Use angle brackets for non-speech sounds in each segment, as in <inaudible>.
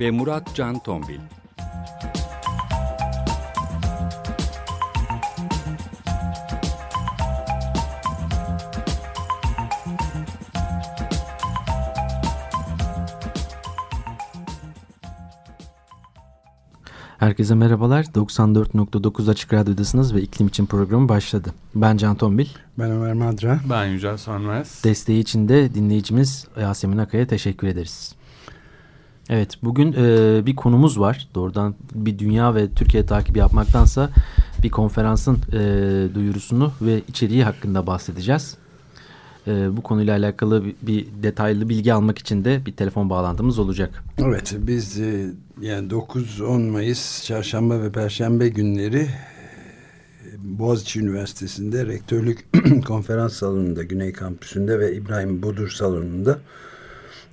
ve Murat Can Tombil. Herkese merhabalar. 94.9 Açık Radyo'dasınız ve iklim için programı başladı. Ben Can Tombil. Ben Ömer Madra. Ben Yücel Sönmez. Desteği için de dinleyicimiz Yasemin Akay'a teşekkür ederiz. Evet bugün e, bir konumuz var. Doğrudan bir dünya ve Türkiye takibi yapmaktansa bir konferansın e, duyurusunu ve içeriği hakkında bahsedeceğiz. E, bu konuyla alakalı bir, bir detaylı bilgi almak için de bir telefon bağlantımız olacak. Evet biz e, yani 9-10 Mayıs çarşamba ve perşembe günleri Boğaziçi Üniversitesi'nde rektörlük <clears throat> konferans salonunda Güney Kampüsü'nde ve İbrahim Budur salonunda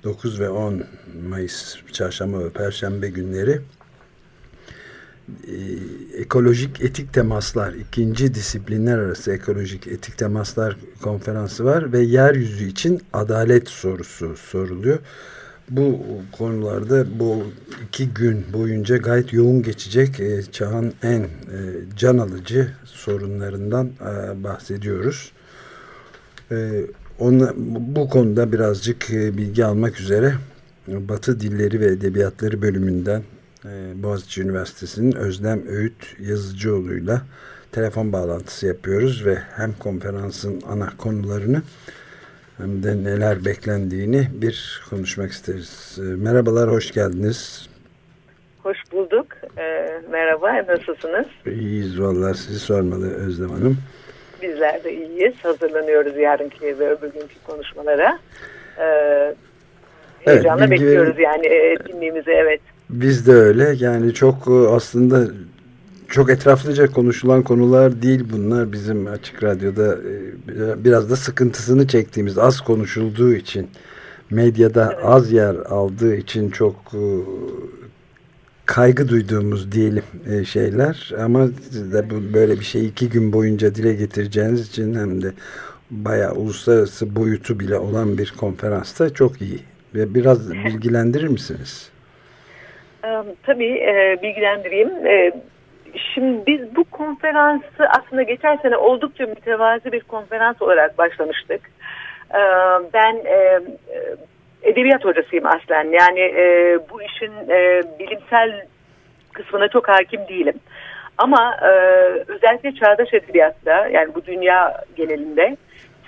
9 ve 10 Mayıs çarşamba ve perşembe günleri e, ekolojik etik temaslar ikinci disiplinler arası ekolojik etik temaslar konferansı var ve yeryüzü için adalet sorusu soruluyor. Bu konularda bu iki gün boyunca gayet yoğun geçecek e, çağın en e, can alıcı sorunlarından e, bahsediyoruz. E, ona, bu konuda birazcık e, bilgi almak üzere Batı Dilleri ve Edebiyatları bölümünden e, Boğaziçi Üniversitesi'nin Özlem Öğüt Yazıcıoğlu'yla telefon bağlantısı yapıyoruz ve hem konferansın ana konularını hem de neler beklendiğini bir konuşmak isteriz. E, merhabalar, hoş geldiniz. Hoş bulduk. E, merhaba, nasılsınız? İyiyiz vallahi sizi sormalı Özlem Hanım. Bizler de iyiyiz. Hazırlanıyoruz yarınki ve bugünkü konuşmalara. E, heyecanla evet, bekliyoruz yani etkinliğimizi, evet. Biz de öyle. Yani çok aslında çok etraflıca konuşulan konular değil bunlar. Bizim Açık Radyo'da biraz da sıkıntısını çektiğimiz az konuşulduğu için medyada evet. az yer aldığı için çok kaygı duyduğumuz diyelim şeyler ama de bu böyle bir şey iki gün boyunca dile getireceğiniz için hem de bayağı uluslararası boyutu bile olan bir konferansta çok iyi ve biraz bilgilendirir misiniz? Tabii e, bilgilendireyim. E, şimdi biz bu konferansı aslında geçen sene oldukça mütevazi bir konferans olarak başlamıştık. E, ben e, edebiyat hocasıyım aslen. Yani e, bu işin e, bilimsel kısmına çok hakim değilim. Ama e, özellikle çağdaş edebiyatta yani bu dünya genelinde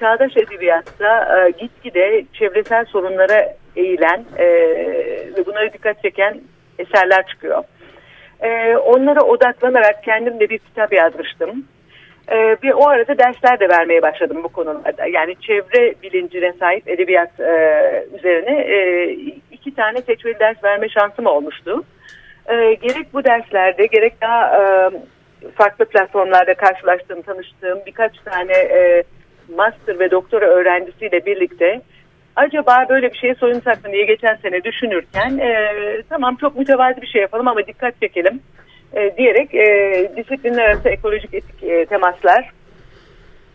çağdaş edebiyatta e, gitgide çevresel sorunlara eğilen e, ve bunlara dikkat çeken eserler çıkıyor. E, onlara odaklanarak kendim de bir kitap yazmıştım. E, ve o arada dersler de vermeye başladım bu konularda. Yani çevre bilincine sahip edebiyat e, üzerine e, iki tane seçmeli ders verme şansım olmuştu. E, gerek bu derslerde gerek daha e, farklı platformlarda karşılaştığım, tanıştığım birkaç tane e, master ve doktora öğrencisiyle birlikte acaba böyle bir şeye soyunsak mı diye geçen sene düşünürken e, tamam çok mütevazi bir şey yapalım ama dikkat çekelim e, diyerek e, disiplinler arası ekolojik etik e, temaslar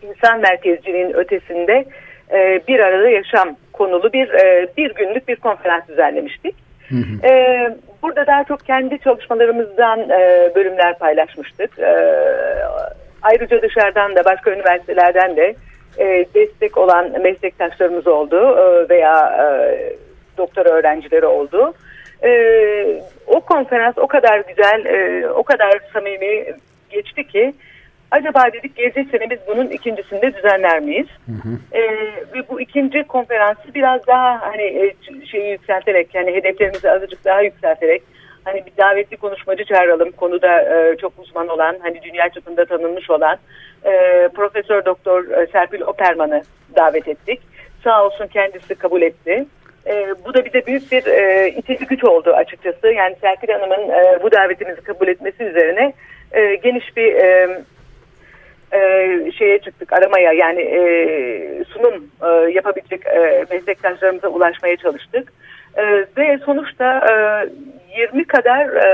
insan merkezciliğin ötesinde e, bir arada yaşam konulu bir e, bir günlük bir konferans düzenlemiştik. Hı hı. E, burada daha çok kendi çalışmalarımızdan e, bölümler paylaşmıştık. E, ayrıca dışarıdan da başka üniversitelerden de e, destek olan meslektaşlarımız oldu e, veya e, doktora öğrencileri oldu. E, o konferans o kadar güzel, e, o kadar samimi geçti ki acaba dedik gelecek sene biz bunun ikincisinde düzenler miyiz? Hı hı. E, ve bu ikinci konferansı biraz daha hani e, şeyi yükselterek yani hedeflerimizi azıcık daha yükselterek hani bir davetli konuşmacı çağıralım konuda e, çok uzman olan hani dünya çapında tanınmış olan e, Profesör Doktor e, Serpil Operman'ı davet ettik. Sağ olsun kendisi kabul etti. E, bu da bize büyük bir e, itici güç oldu açıkçası. Yani Serpil Hanım'ın e, bu davetimizi kabul etmesi üzerine e, geniş bir e, e, şeye çıktık aramaya yani e, sunum e, yapabilecek e, meslektaşlarımıza ulaşmaya çalıştık. E, ve sonuçta e, 20 kadar e,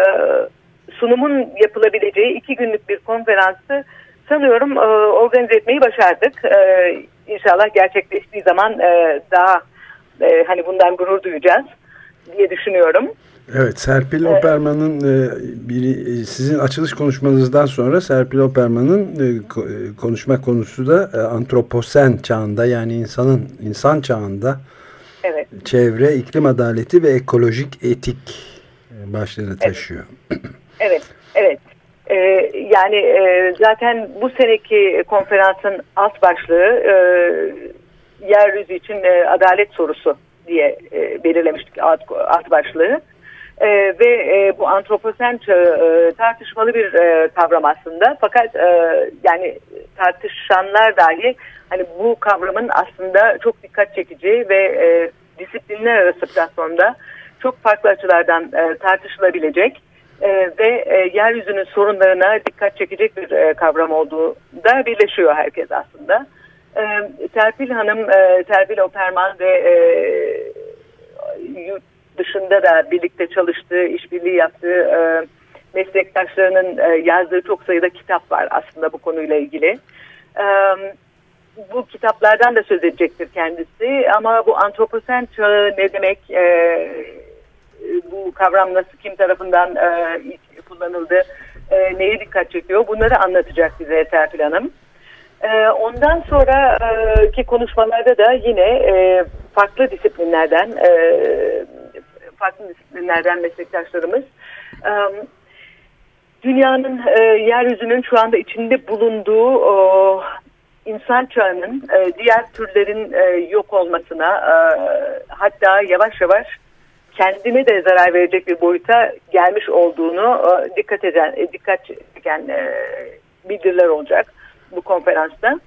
sunumun yapılabileceği iki günlük bir konferansı sanıyorum e, organize etmeyi başardık. E, inşallah gerçekleştiği zaman e, daha e, hani bundan gurur duyacağız diye düşünüyorum. Evet Serpil evet. Operman'ın e, biri, e, sizin açılış konuşmanızdan sonra Serpil Operman'ın e, konuşma konusu da antroposen çağında yani insanın insan çağında evet. çevre, iklim adaleti ve ekolojik etik başlığını taşıyor. <clears throat> Evet, evet. evet. Ee, yani e, zaten bu seneki konferansın alt başlığı e, yeryüzü için e, adalet sorusu diye e, belirlemiştik alt, alt başlığı. E, ve e, bu antroposen çağı e, tartışmalı bir e, kavram aslında. Fakat e, yani tartışanlar dahi hani bu kavramın aslında çok dikkat çekici ve e, disiplinler arası platformda çok farklı açılardan e, tartışılabilecek e, ve e, yeryüzünün sorunlarına dikkat çekecek bir e, kavram olduğu da birleşiyor herkes aslında. E, Serpil Hanım, e, Serpil Operman ve e, yurt dışında da birlikte çalıştığı, işbirliği yaptığı e, meslektaşlarının e, yazdığı çok sayıda kitap var aslında bu konuyla ilgili. E, bu kitaplardan da söz edecektir kendisi ama bu antroposen çağı ne demek, e, bu kavram nasıl kim tarafından e, kullanıldı, e, neye dikkat çekiyor bunları anlatacak bize Serpil Hanım. E, ondan sonraki konuşmalarda da yine e, farklı disiplinlerden, e, farklı disiplinlerden meslektaşlarımız e, dünyanın, e, yeryüzünün şu anda içinde bulunduğu insan çağının e, diğer türlerin e, yok olmasına e, hatta yavaş yavaş kendine de zarar verecek bir boyuta gelmiş olduğunu e, dikkat eden e, dikkat çeken e, bildiriler olacak bu konferansta.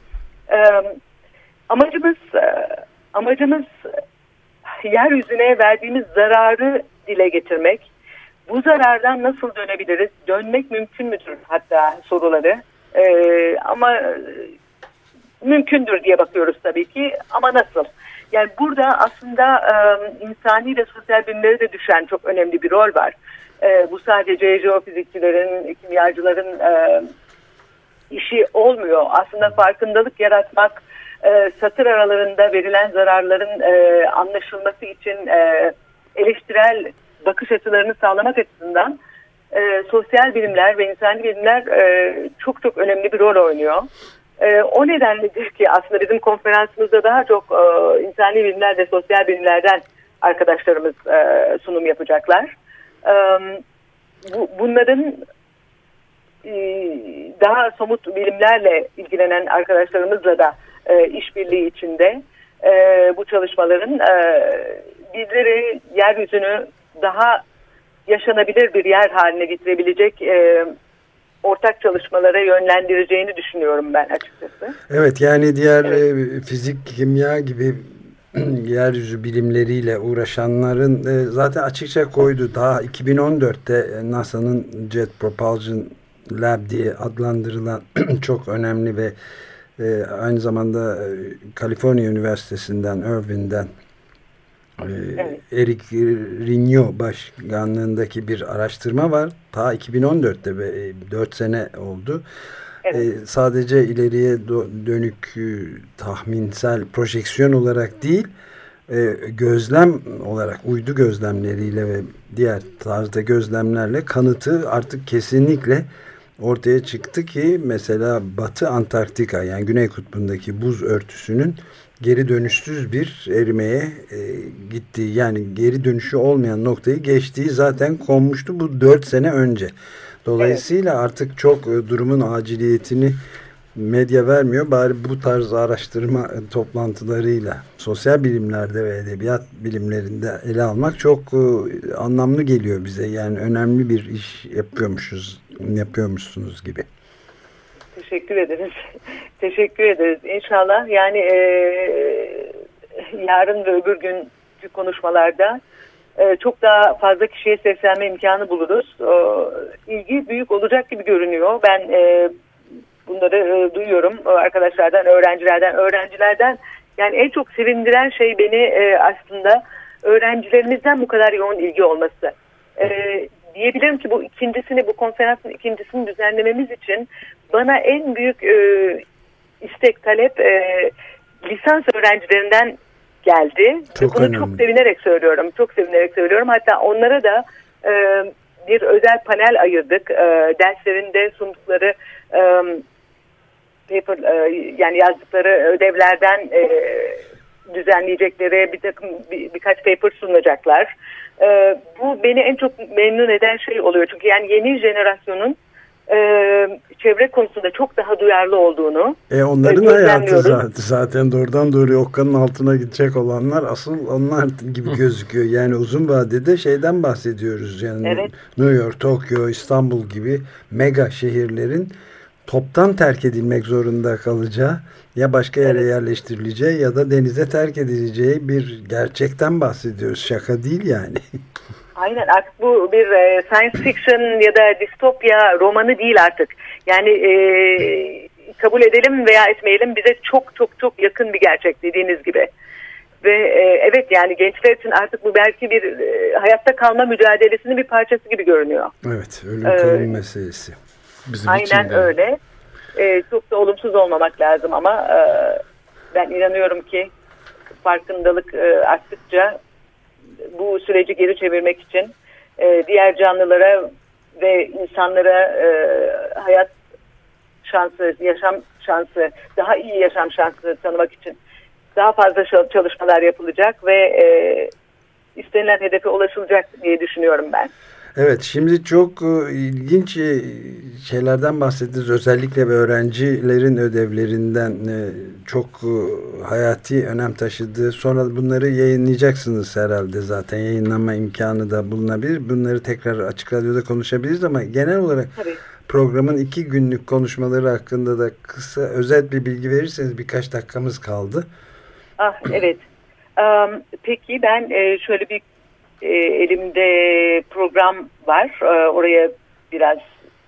E, amacımız e, amacımız yeryüzüne verdiğimiz zararı dile getirmek. Bu zarardan nasıl dönebiliriz? Dönmek mümkün müdür hatta soruları. E, ama mümkündür diye bakıyoruz tabii ki ama nasıl? Yani burada aslında e, insani ve sosyal bilimlere de düşen çok önemli bir rol var. E, bu sadece jeofizikçilerin, kimyacıların e, işi olmuyor. Aslında farkındalık yaratmak, e, satır aralarında verilen zararların e, anlaşılması için e, eleştirel bakış açılarını sağlamak açısından e, sosyal bilimler ve insani bilimler e, çok çok önemli bir rol oynuyor. E, o nedenledir ki aslında bizim konferansımızda daha çok e, insani bilimler ve sosyal bilimlerden arkadaşlarımız e, sunum yapacaklar. E, bu, bunların daha somut bilimlerle ilgilenen arkadaşlarımızla da e, işbirliği içinde e, bu çalışmaların e, bizleri yeryüzünü daha yaşanabilir bir yer haline getirebilecek e, ortak çalışmalara yönlendireceğini düşünüyorum ben açıkçası. Evet yani diğer evet. E, fizik, kimya gibi <clears throat> yeryüzü bilimleriyle uğraşanların e, zaten açıkça koydu. Daha 2014'te NASA'nın Jet Propulsion Lab diye adlandırılan <clears throat> çok önemli ve e, aynı zamanda Kaliforniya Üniversitesi'nden, Irvine'den Evet. Erik Rigno başkanlığındaki bir araştırma var. Ta 2014'te ve 4 sene oldu. Evet. Ee, sadece ileriye dönük e, tahminsel projeksiyon olarak değil, e, gözlem olarak uydu gözlemleriyle ve diğer tarzda gözlemlerle kanıtı artık kesinlikle ortaya çıktı ki mesela Batı Antarktika yani Güney Kutbu'ndaki buz örtüsünün geri dönüşsüz bir erimeye e, gittiği yani geri dönüşü olmayan noktayı geçtiği zaten konmuştu bu dört sene önce. Dolayısıyla evet. artık çok e, durumun aciliyetini medya vermiyor. Bari bu tarz araştırma e, toplantılarıyla sosyal bilimlerde ve edebiyat bilimlerinde ele almak çok e, anlamlı geliyor bize. Yani önemli bir iş yapıyormuşuz, yapıyormuşsunuz gibi. Teşekkür ederiz. <laughs> Teşekkür ederiz. İnşallah yani e, yarın ve öbür gün konuşmalarda e, çok daha fazla kişiye seslenme imkanı buluruz. E, ilgi büyük olacak gibi görünüyor. Ben e, bunları e, duyuyorum arkadaşlardan, öğrencilerden, öğrencilerden. Yani en çok sevindiren şey beni e, aslında öğrencilerimizden bu kadar yoğun ilgi olması. E, diyebilirim ki bu ikincisini, bu konferansın ikincisini düzenlememiz için bana en büyük e, istek, talep e, lisans öğrencilerinden geldi. Çok Bunu önemli. çok sevinerek söylüyorum. Çok sevinerek söylüyorum. Hatta onlara da e, bir özel panel ayırdık. E, derslerinde sundukları e, paper e, yani yazdıkları ödevlerden e, düzenleyecekleri bir takım bir, birkaç paper sunacaklar. E, bu beni en çok memnun eden şey oluyor. Çünkü yani yeni jenerasyonun e, çevre konusunda çok daha duyarlı olduğunu E onların e, hayatı zaten, zaten doğrudan doğruya okkanın altına gidecek olanlar asıl onlar gibi <laughs> gözüküyor. Yani uzun vadede şeyden bahsediyoruz. Yani Evet. New York, Tokyo, İstanbul gibi mega şehirlerin toptan terk edilmek zorunda kalacağı ya başka yere yerleştirileceği ya da denize terk edileceği bir gerçekten bahsediyoruz. Şaka değil yani. <laughs> Aynen artık bu bir e, science fiction ya da distopya romanı değil artık. Yani e, kabul edelim veya etmeyelim bize çok çok çok yakın bir gerçek dediğiniz gibi. Ve e, evet yani gençler için artık bu belki bir e, hayatta kalma mücadelesinin bir parçası gibi görünüyor. Evet, ölüm Ee, meselesi. Bizim için Aynen de. öyle. E, çok da olumsuz olmamak lazım ama e, ben inanıyorum ki farkındalık e, arttıkça bu süreci geri çevirmek için e, diğer canlılara ve insanlara e, hayat şansı, yaşam şansı, daha iyi yaşam şansı tanımak için daha fazla çalışmalar yapılacak ve e, istenilen hedefe ulaşılacak diye düşünüyorum ben. Evet şimdi çok e, ilginç e, şeylerden bahsettiniz. Özellikle öğrencilerin ödevlerinden e, çok hayati önem taşıdığı. Sonra bunları yayınlayacaksınız herhalde zaten. Yayınlama imkanı da bulunabilir. Bunları tekrar açık radyoda konuşabiliriz ama genel olarak Tabii. programın iki günlük konuşmaları hakkında da kısa özet bir bilgi verirseniz birkaç dakikamız kaldı. Ah evet. Am, peki ben e, şöyle bir e, elimde program var. E, oraya biraz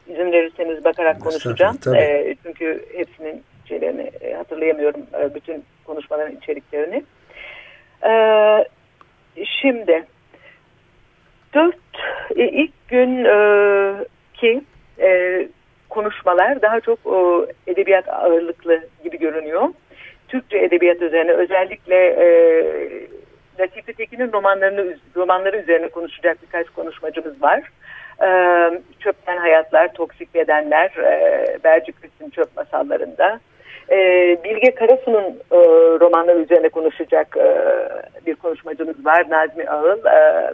izin verirseniz bakarak konuşacağım. E, çünkü hepsinin şeylerini e, hatırlayamıyorum. e, bütün konuşmaların içeriklerini. E, şimdi dört e, ilk gün e, ki e, konuşmalar daha çok e, edebiyat ağırlıklı gibi görünüyor. Türkçe edebiyat üzerine özellikle e, Latife Tekin'in romanlarını romanları üzerine konuşacak birkaç konuşmacımız var. E, Çöpten Hayatlar, Toksik Bedenler, e, Bercik Resim Çöp Masallarında. E, Bilge Karasu'nun e, romanları üzerine konuşacak e, bir konuşmacımız var. Nazmi Ağıl. E,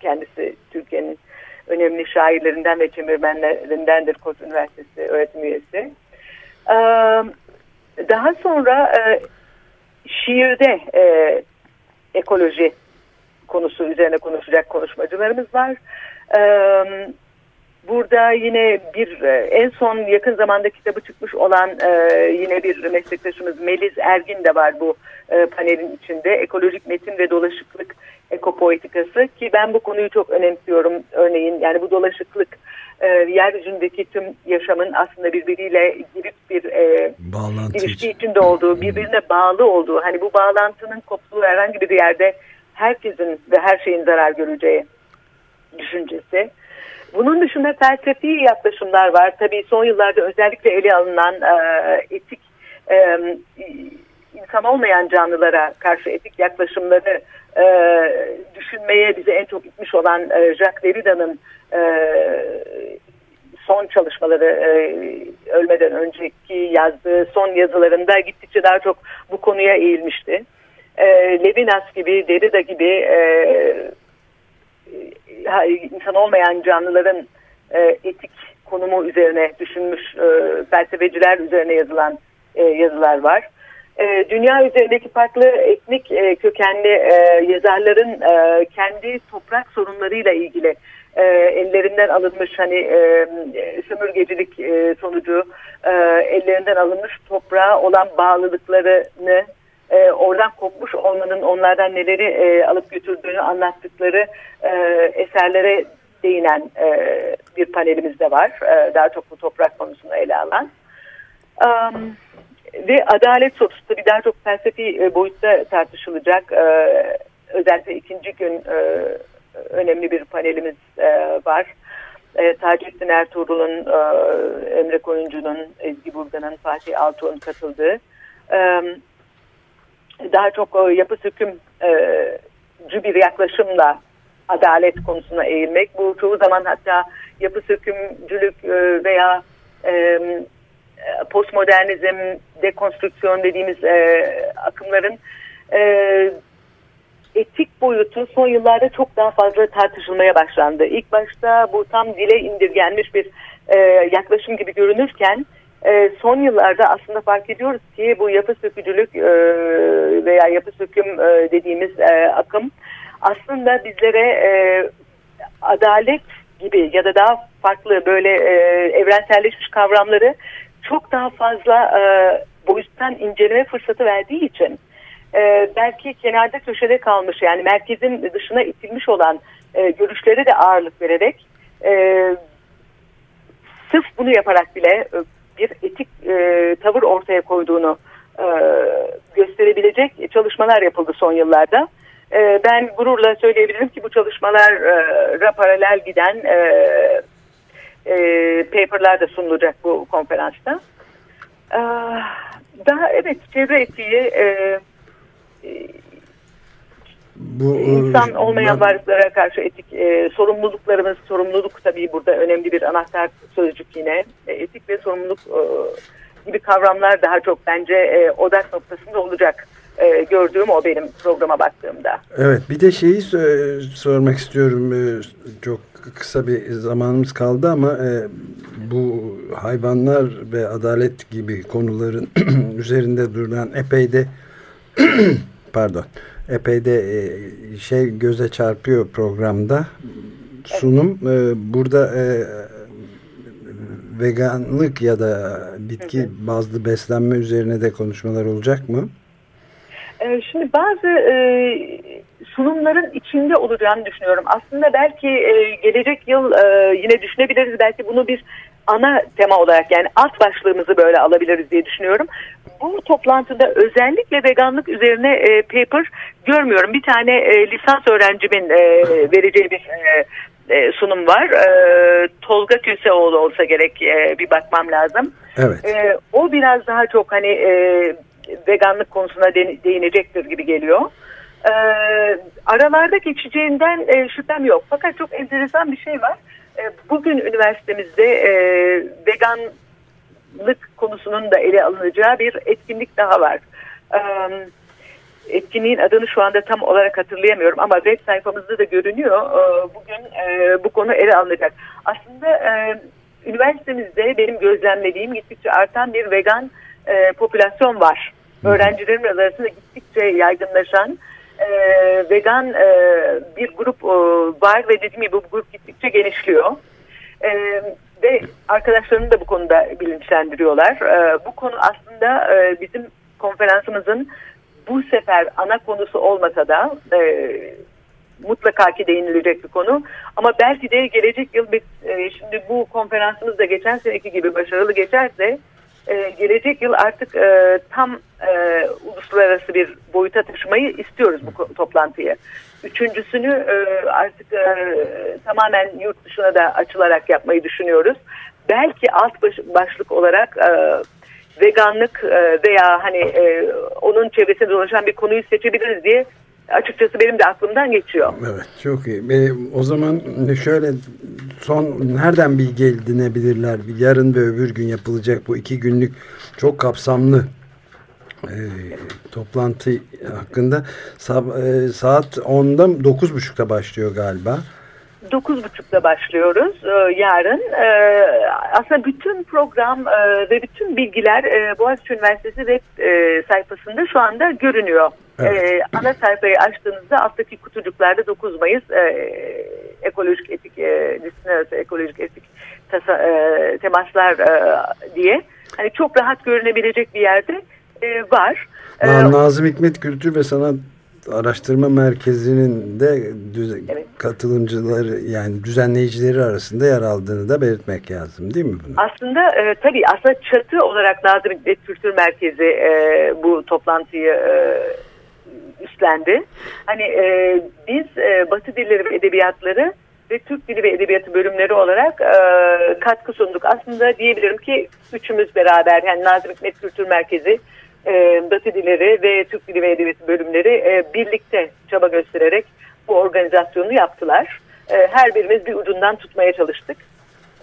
kendisi Türkiye'nin önemli şairlerinden ve çevirmenlerindendir Koç Üniversitesi öğretim üyesi. E, daha sonra şiirde ekoloji konusu üzerine konuşacak konuşmacılarımız var. E, burada yine bir e, en son yakın zamanda kitabı çıkmış olan e, yine bir meslektaşımız Melis Ergin de var bu e, panelin içinde. Ekolojik metin ve dolaşıklık ekopoetikası ki ben bu konuyu çok önemsiyorum. Örneğin yani bu dolaşıklık e, yeryüzündeki tüm yaşamın aslında birbiriyle girip bir e, Bağlantı ilişki için. içinde olduğu, birbirine bağlı olduğu, hani bu bağlantının koptuğu herhangi bir yerde herkesin ve her şeyin zarar göreceği düşüncesi. Bunun dışında felsefi yaklaşımlar var. Tabii son yıllarda özellikle ele alınan e, etik e, insan olmayan canlılara karşı etik yaklaşımları e, düşünmeye bizi en çok itmiş olan e, Jacques Derrida'nın e, son çalışmaları e, ölmeden önceki yazdığı son yazılarında gittikçe daha çok bu konuya eğilmişti. E, Levinas gibi, Derrida gibi e, insan olmayan canlıların e, etik konumu üzerine düşünmüş e, felsefeciler üzerine yazılan e, yazılar var. E, dünya üzerindeki farklı etnik e, kökenli e, yazarların e, kendi toprak sorunlarıyla ilgili e, ellerinden alınmış hani e, sömürgecilik e, sonucu e, ellerinden alınmış toprağa olan bağlılıklarını e, oradan kopmuş olmanın onlardan neleri e, alıp götürdüğünü anlattıkları e, eserlere değinen e, bir panelimiz de var. E, daha çok bu toprak konusunu ele alan. Um, ve adalet sorusu tabii daha çok felsefi e, boyutta tartışılacak. E, özellikle ikinci gün e, önemli bir panelimiz e, var. E, Taceddin Ertuğrul'un, e, Emre Koyuncu'nun, Ezgi Burgan'ın, Fatih Altuğ'un katıldığı e, daha çok e, yapı sökümcü bir yaklaşımla adalet konusuna eğilmek. Bu çoğu zaman hatta yapı sökümcülük e, veya e, postmodernizm, dekonstrüksiyon dediğimiz e, akımların e, etik boyutu son yıllarda çok daha fazla tartışılmaya başlandı. İlk başta bu tam dile indirgenmiş bir e, yaklaşım gibi görünürken e, son yıllarda aslında fark ediyoruz ki bu yapı sökücülük e, veya yapı söküm e, dediğimiz e, akım aslında bizlere e, adalet gibi ya da daha farklı böyle e, evrenselleşmiş kavramları çok daha fazla e, boyuttan inceleme fırsatı verdiği için e, belki kenarda köşede kalmış yani merkezin dışına itilmiş olan e, görüşlere de ağırlık vererek e, sırf bunu yaparak bile e, bir etik e, tavır ortaya koyduğunu e, gösterebilecek çalışmalar yapıldı son yıllarda. E, ben gururla söyleyebilirim ki bu çalışmalara paralel giden e, e, paperlar da sunulacak bu konferansta. E, daha evet çevre etiği e, bu e, insan olmayan ben... varlıklara karşı etik e, sorumluluklarımız, sorumluluk tabii burada önemli bir anahtar sözcük yine. E, etik ve sorumluluk e, gibi kavramlar daha çok bence e, odak noktasında olacak. E, gördüğüm o benim programa baktığımda. Evet bir de şeyi sormak istiyorum. E, çok kısa bir zamanımız kaldı ama e, bu hayvanlar ve adalet gibi konuların <clears throat> üzerinde durulan epey de <clears throat> pardon epey de e, şey göze çarpıyor programda sunum. Evet. Burada e, veganlık ya da bitki bazlı beslenme üzerine de konuşmalar olacak mı? E, şimdi bazı sunumların içinde olacağını düşünüyorum. Aslında belki gelecek yıl yine düşünebiliriz. Belki bunu bir ana tema olarak yani alt başlığımızı böyle alabiliriz diye düşünüyorum. Bu toplantıda özellikle veganlık üzerine e, paper görmüyorum. Bir tane e, lisans öğrencimin e, vereceği bir e, e, sunum var. E, Tolga Köseoğlu olsa gerek e, bir bakmam lazım. Evet. E, o biraz daha çok hani e, veganlık konusuna de, değinecektir gibi geliyor. E, aralarda geçeceğinden e, şüphem yok. Fakat çok enteresan bir şey var. E, bugün üniversitemizde e, veganlık konusunun da ele alınacağı bir etkinlik daha var. E, etkinliğin adını şu anda tam olarak hatırlayamıyorum ama web sayfamızda da görünüyor. Bugün e, bu konu ele alınacak. Aslında e, üniversitemizde benim gözlemlediğim gittikçe artan bir vegan e, popülasyon var. Öğrencilerin arasında gittikçe yaygınlaşan e, vegan e, bir grup e, var ve dediğim gibi bu grup gittikçe genişliyor. E, ve arkadaşlarını da bu konuda bilinçlendiriyorlar. E, bu konu aslında e, bizim konferansımızın bu sefer ana konusu olmasa da e, mutlaka ki değinilecek bir konu. Ama belki de gelecek yıl bir, e, şimdi bu konferansımız da geçen seneki gibi başarılı geçerse e, gelecek yıl artık e, tam e, uluslararası bir boyuta taşımayı istiyoruz bu toplantıyı. Üçüncüsünü e, artık e, tamamen yurt dışına da açılarak yapmayı düşünüyoruz. Belki alt baş, başlık olarak e, veganlık veya hani onun çevresinde dolaşan bir konuyu seçebiliriz diye açıkçası benim de aklımdan geçiyor. Evet çok iyi. O zaman şöyle son nereden bilgi edinebilirler? Yarın ve öbür gün yapılacak bu iki günlük çok kapsamlı e, toplantı hakkında e, saat 10'da 9.30'da başlıyor galiba. 9.30'da başlıyoruz e, yarın. E, aslında bütün program e, ve bütün bilgiler e, Boğaziçi Üniversitesi web e, sayfasında şu anda görünüyor. Evet. E, ana sayfayı açtığınızda alttaki kutucuklarda 9 Mayıs e, ekolojik etik, e, ekolojik etik tasa, e, temaslar e, diye hani çok rahat görünebilecek bir yerde e, var. Aa, Nazım Hikmet Kültür ve Sanat Araştırma Merkezi'nin de evet. katılımcıları yani düzenleyicileri arasında yer aldığını da belirtmek lazım değil mi bunu? Aslında e, tabii aslında çatı olarak Nazım Hikmet Kültür Merkezi e, bu toplantıyı e, üstlendi. Hani e, biz e, Batı Dilleri ve Edebiyatları ve Türk Dili ve Edebiyatı bölümleri olarak e, katkı sunduk. Aslında diyebilirim ki üçümüz beraber yani Nazım Hikmet Kültür Merkezi, e, Batı Dilleri ve Türk Dili ve Edebiyatı bölümleri e, birlikte çaba göstererek bu organizasyonu yaptılar. E, her birimiz bir ucundan tutmaya çalıştık.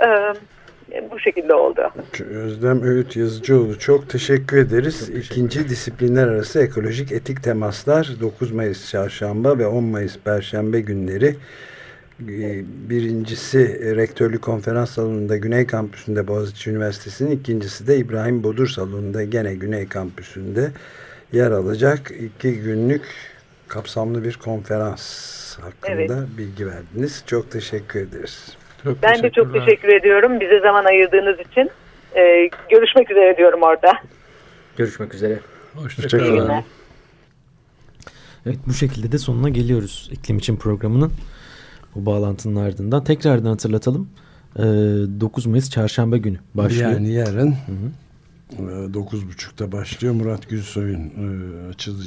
E, bu şekilde oldu. Özlem Öğüt Yazıcıoğlu çok teşekkür ederiz. Çok teşekkür İkinci disiplinler arası ekolojik etik temaslar 9 Mayıs çarşamba ve 10 Mayıs perşembe günleri birincisi Rektörlü Konferans Salonu'nda Güney Kampüsü'nde Boğaziçi Üniversitesi'nin ikincisi de İbrahim Bodur Salonu'nda gene Güney Kampüsü'nde yer alacak iki günlük kapsamlı bir konferans hakkında evet. bilgi verdiniz. Çok teşekkür ederiz. Çok ben de çok teşekkür ediyorum bize zaman ayırdığınız için. Ee, görüşmek üzere diyorum orada. Görüşmek üzere. Hoşçakalın. Evet bu şekilde de sonuna geliyoruz iklim için programının bu bağlantının ardından. Tekrardan hatırlatalım. E, ee, 9 Mayıs çarşamba günü başlıyor. Yani yarın hı hı. 9.30'da başlıyor. Murat Gülsoy'un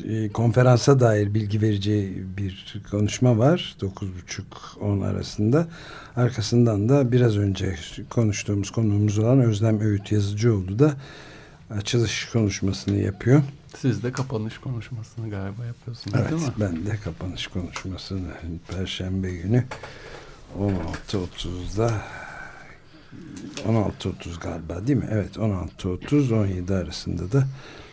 e, e, konferansa dair bilgi vereceği bir konuşma var. 9.30-10 arasında. Arkasından da biraz önce konuştuğumuz konuğumuz olan Özlem Öğüt Yazıcıoğlu da açılış konuşmasını yapıyor. Siz de kapanış konuşmasını galiba yapıyorsunuz evet, değil mi? ben de kapanış konuşmasını Perşembe günü 16.30'da 16.30 galiba değil mi? Evet 16.30-17 arasında da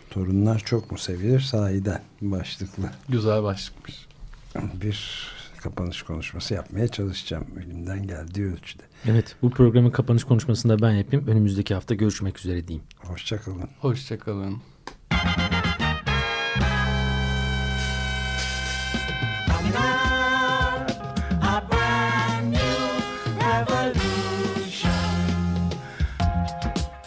torunlar çok mu sevilir sahiden başlıklı. Güzel başlıkmış. Bir kapanış konuşması yapmaya çalışacağım elimden geldiği ölçüde. Evet bu programın kapanış konuşmasını da ben yapayım. Önümüzdeki hafta görüşmek üzere diyeyim. Hoşçakalın. Hoşçakalın.